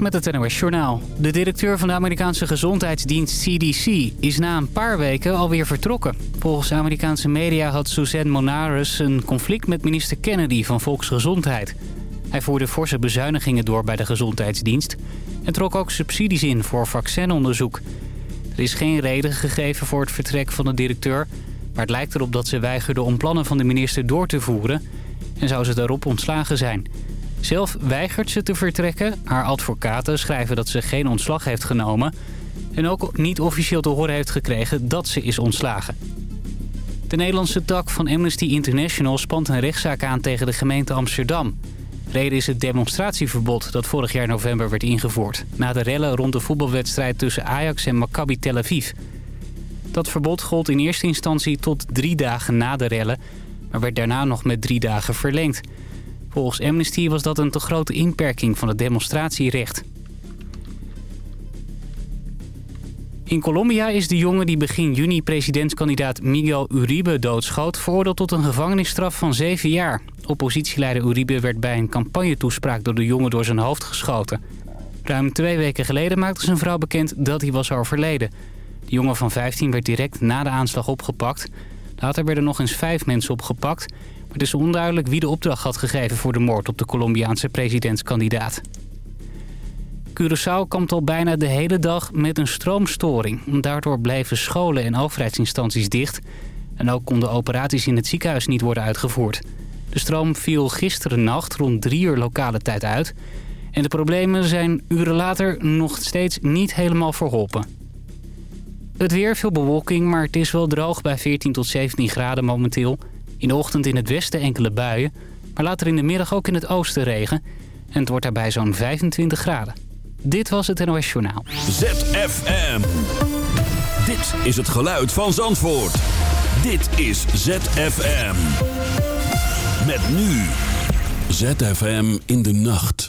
Met het NOS Journaal. De directeur van de Amerikaanse gezondheidsdienst CDC is na een paar weken alweer vertrokken. Volgens Amerikaanse media had Suzanne Monares een conflict met minister Kennedy van Volksgezondheid. Hij voerde forse bezuinigingen door bij de gezondheidsdienst... en trok ook subsidies in voor vaccinonderzoek. Er is geen reden gegeven voor het vertrek van de directeur... maar het lijkt erop dat ze weigerde om plannen van de minister door te voeren... en zou ze daarop ontslagen zijn... Zelf weigert ze te vertrekken. Haar advocaten schrijven dat ze geen ontslag heeft genomen... en ook niet officieel te horen heeft gekregen dat ze is ontslagen. De Nederlandse tak van Amnesty International spant een rechtszaak aan tegen de gemeente Amsterdam. Reden is het demonstratieverbod dat vorig jaar november werd ingevoerd... na de rellen rond de voetbalwedstrijd tussen Ajax en Maccabi Tel Aviv. Dat verbod gold in eerste instantie tot drie dagen na de rellen... maar werd daarna nog met drie dagen verlengd... Volgens Amnesty was dat een te grote inperking van het demonstratierecht. In Colombia is de jongen die begin juni presidentskandidaat Miguel Uribe doodschoot... veroordeeld tot een gevangenisstraf van zeven jaar. Oppositieleider Uribe werd bij een campagnetoespraak door de jongen door zijn hoofd geschoten. Ruim twee weken geleden maakte zijn vrouw bekend dat hij was overleden. De jongen van 15 werd direct na de aanslag opgepakt. Later werden nog eens vijf mensen opgepakt... Het is onduidelijk wie de opdracht had gegeven voor de moord op de Colombiaanse presidentskandidaat. Curaçao kampt al bijna de hele dag met een stroomstoring. Daardoor bleven scholen en overheidsinstanties dicht. En ook konden operaties in het ziekenhuis niet worden uitgevoerd. De stroom viel gisteren nacht rond drie uur lokale tijd uit. En de problemen zijn uren later nog steeds niet helemaal verholpen. Het weer, veel bewolking, maar het is wel droog bij 14 tot 17 graden momenteel. In de ochtend in het westen enkele buien, maar later in de middag ook in het oosten regen. En het wordt daarbij zo'n 25 graden. Dit was het NOS Journaal. ZFM. Dit is het geluid van Zandvoort. Dit is ZFM. Met nu. ZFM in de nacht.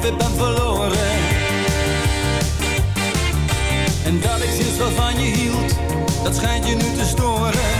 Weer ben verloren. En dat ik sinds wat van je hield, dat schijnt je nu te storen.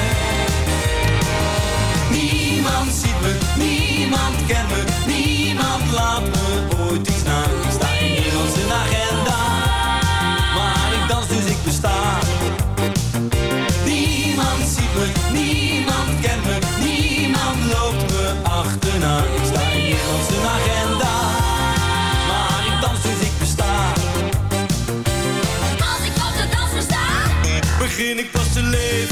Leven,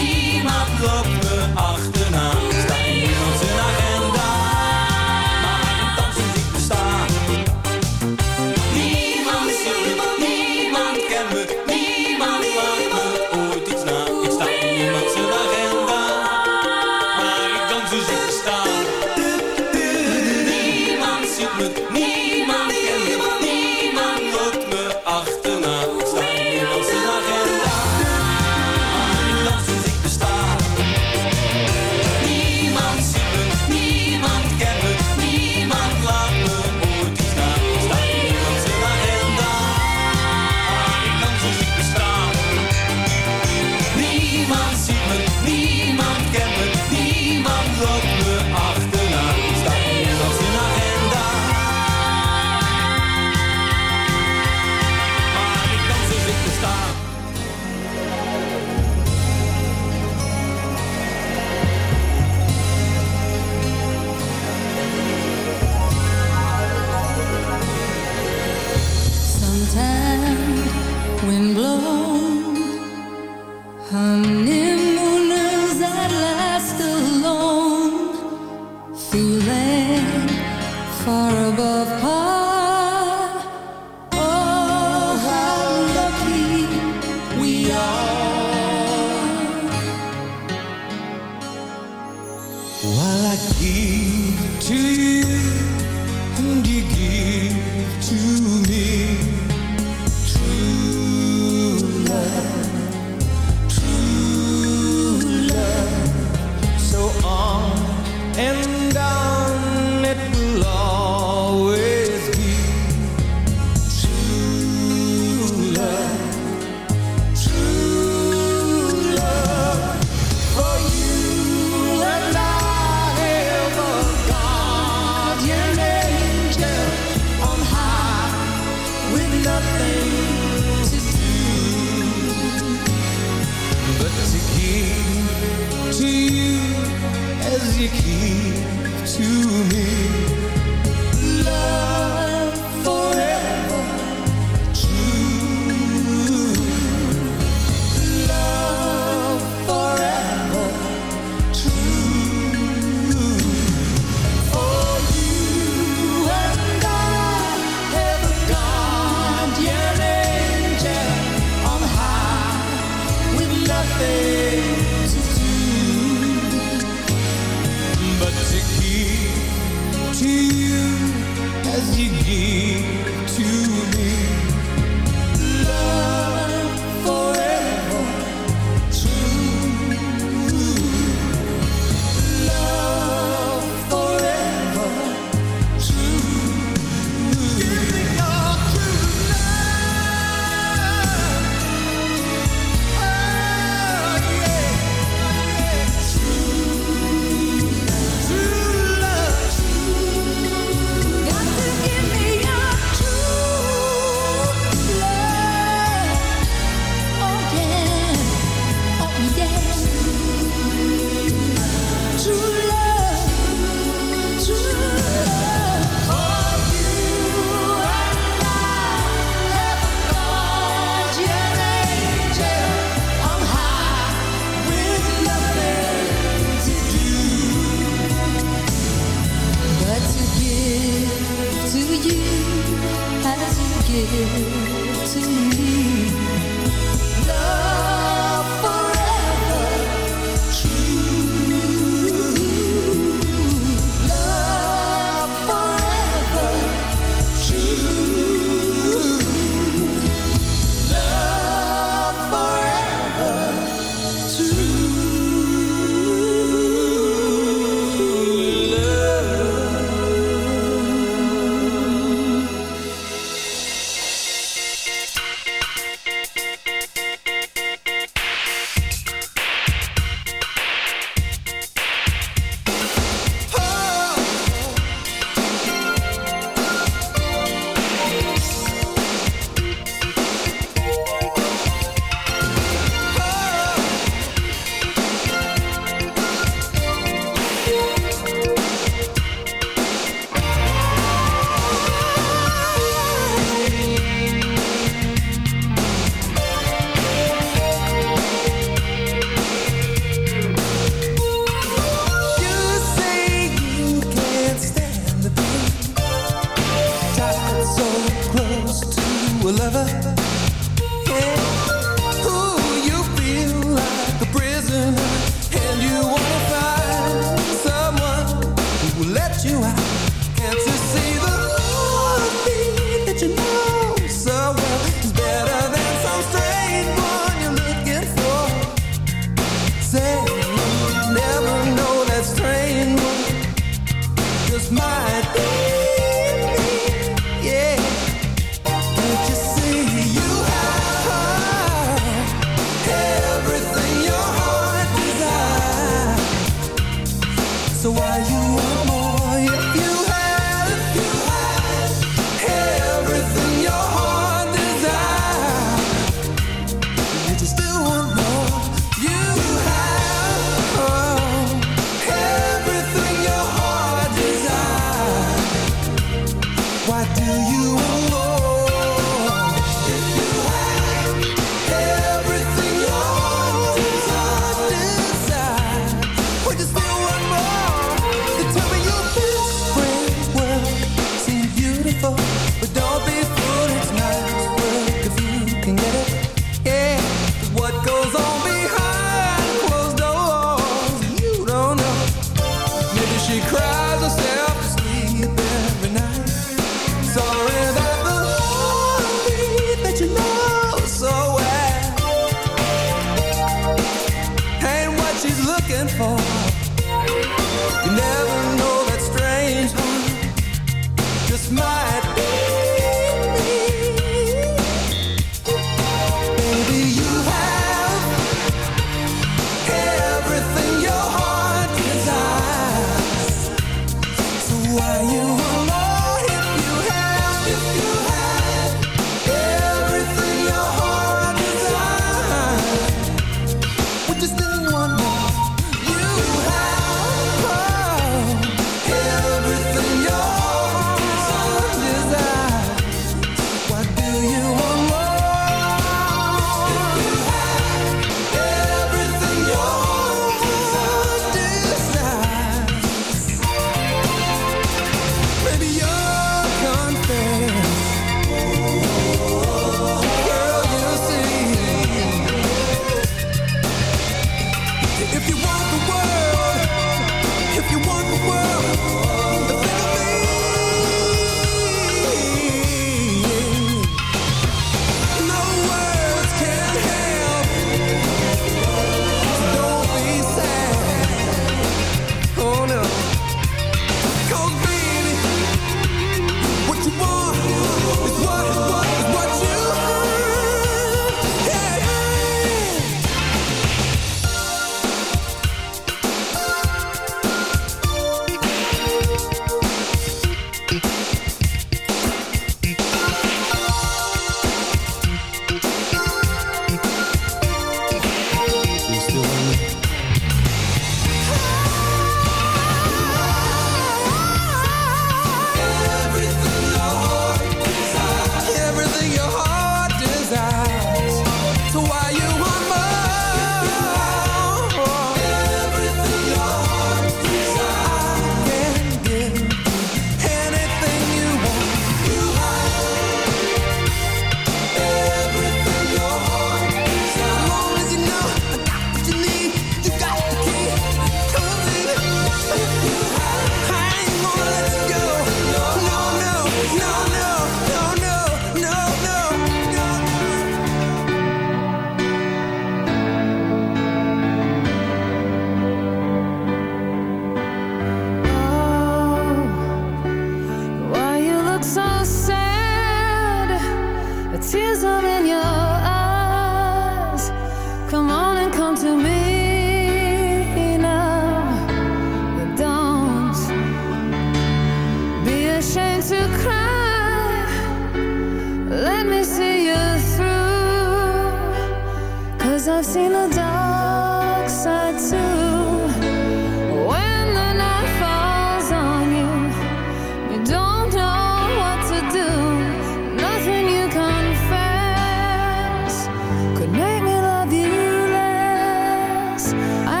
I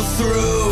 through.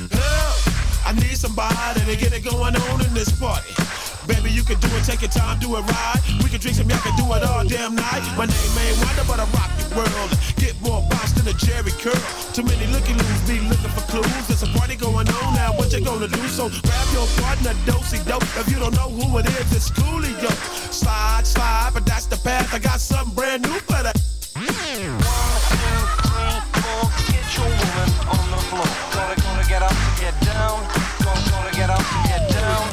I need somebody to get it going on in this party. Baby, you can do it, take your time, do it right. We can drink some, y'all can do it all damn night. My name ain't Wonder, but I rock your world. Get more bounce than a Jerry curl. Too many looky loos be looking for clues. There's a party going on now, what you gonna do? So grab your partner, dosey dope. If you don't know who it is, it's Coolio. Slide, slide, but that's the path. I got something brand new for that. Get your woman on the floor. Get down. Gonna, gonna get up, get down.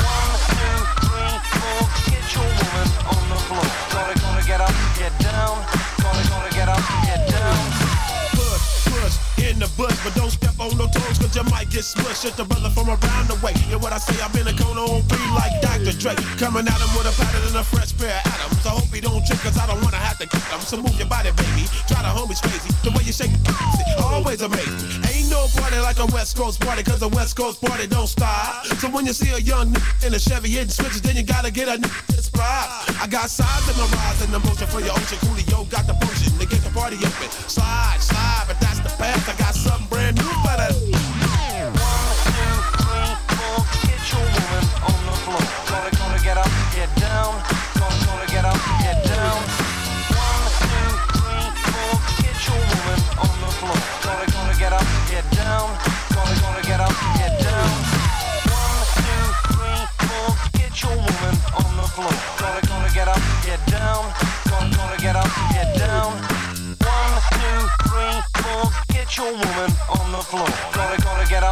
One, two, three, four. Get your woman on the floor. Gonna, gonna get up, get down. Gonna, gonna get up, get down. Push, push in the bush, but don't step on no toes, cause you might get smushed. It's the brother from around the way. And what I say, I'm in a cone on three like Dr. Dre. Coming at him with a pattern and a fresh pair of atoms. I hope he don't trip, cause I don't wanna have to kick him. So move your body, baby. Try the homies crazy. The way you shake it, always amazing. Party like a West Coast party, cause a West Coast party don't stop. So when you see a young nigga in a Chevy hitting switches, then you gotta get a fly. I got size in my rise and emotion for your ocean. Coolio got the potion to get the party open. Slide, slide, but that's the path. I got something brand new for that.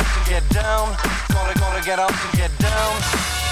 Up to get down. Gonna, gonna get up to get down.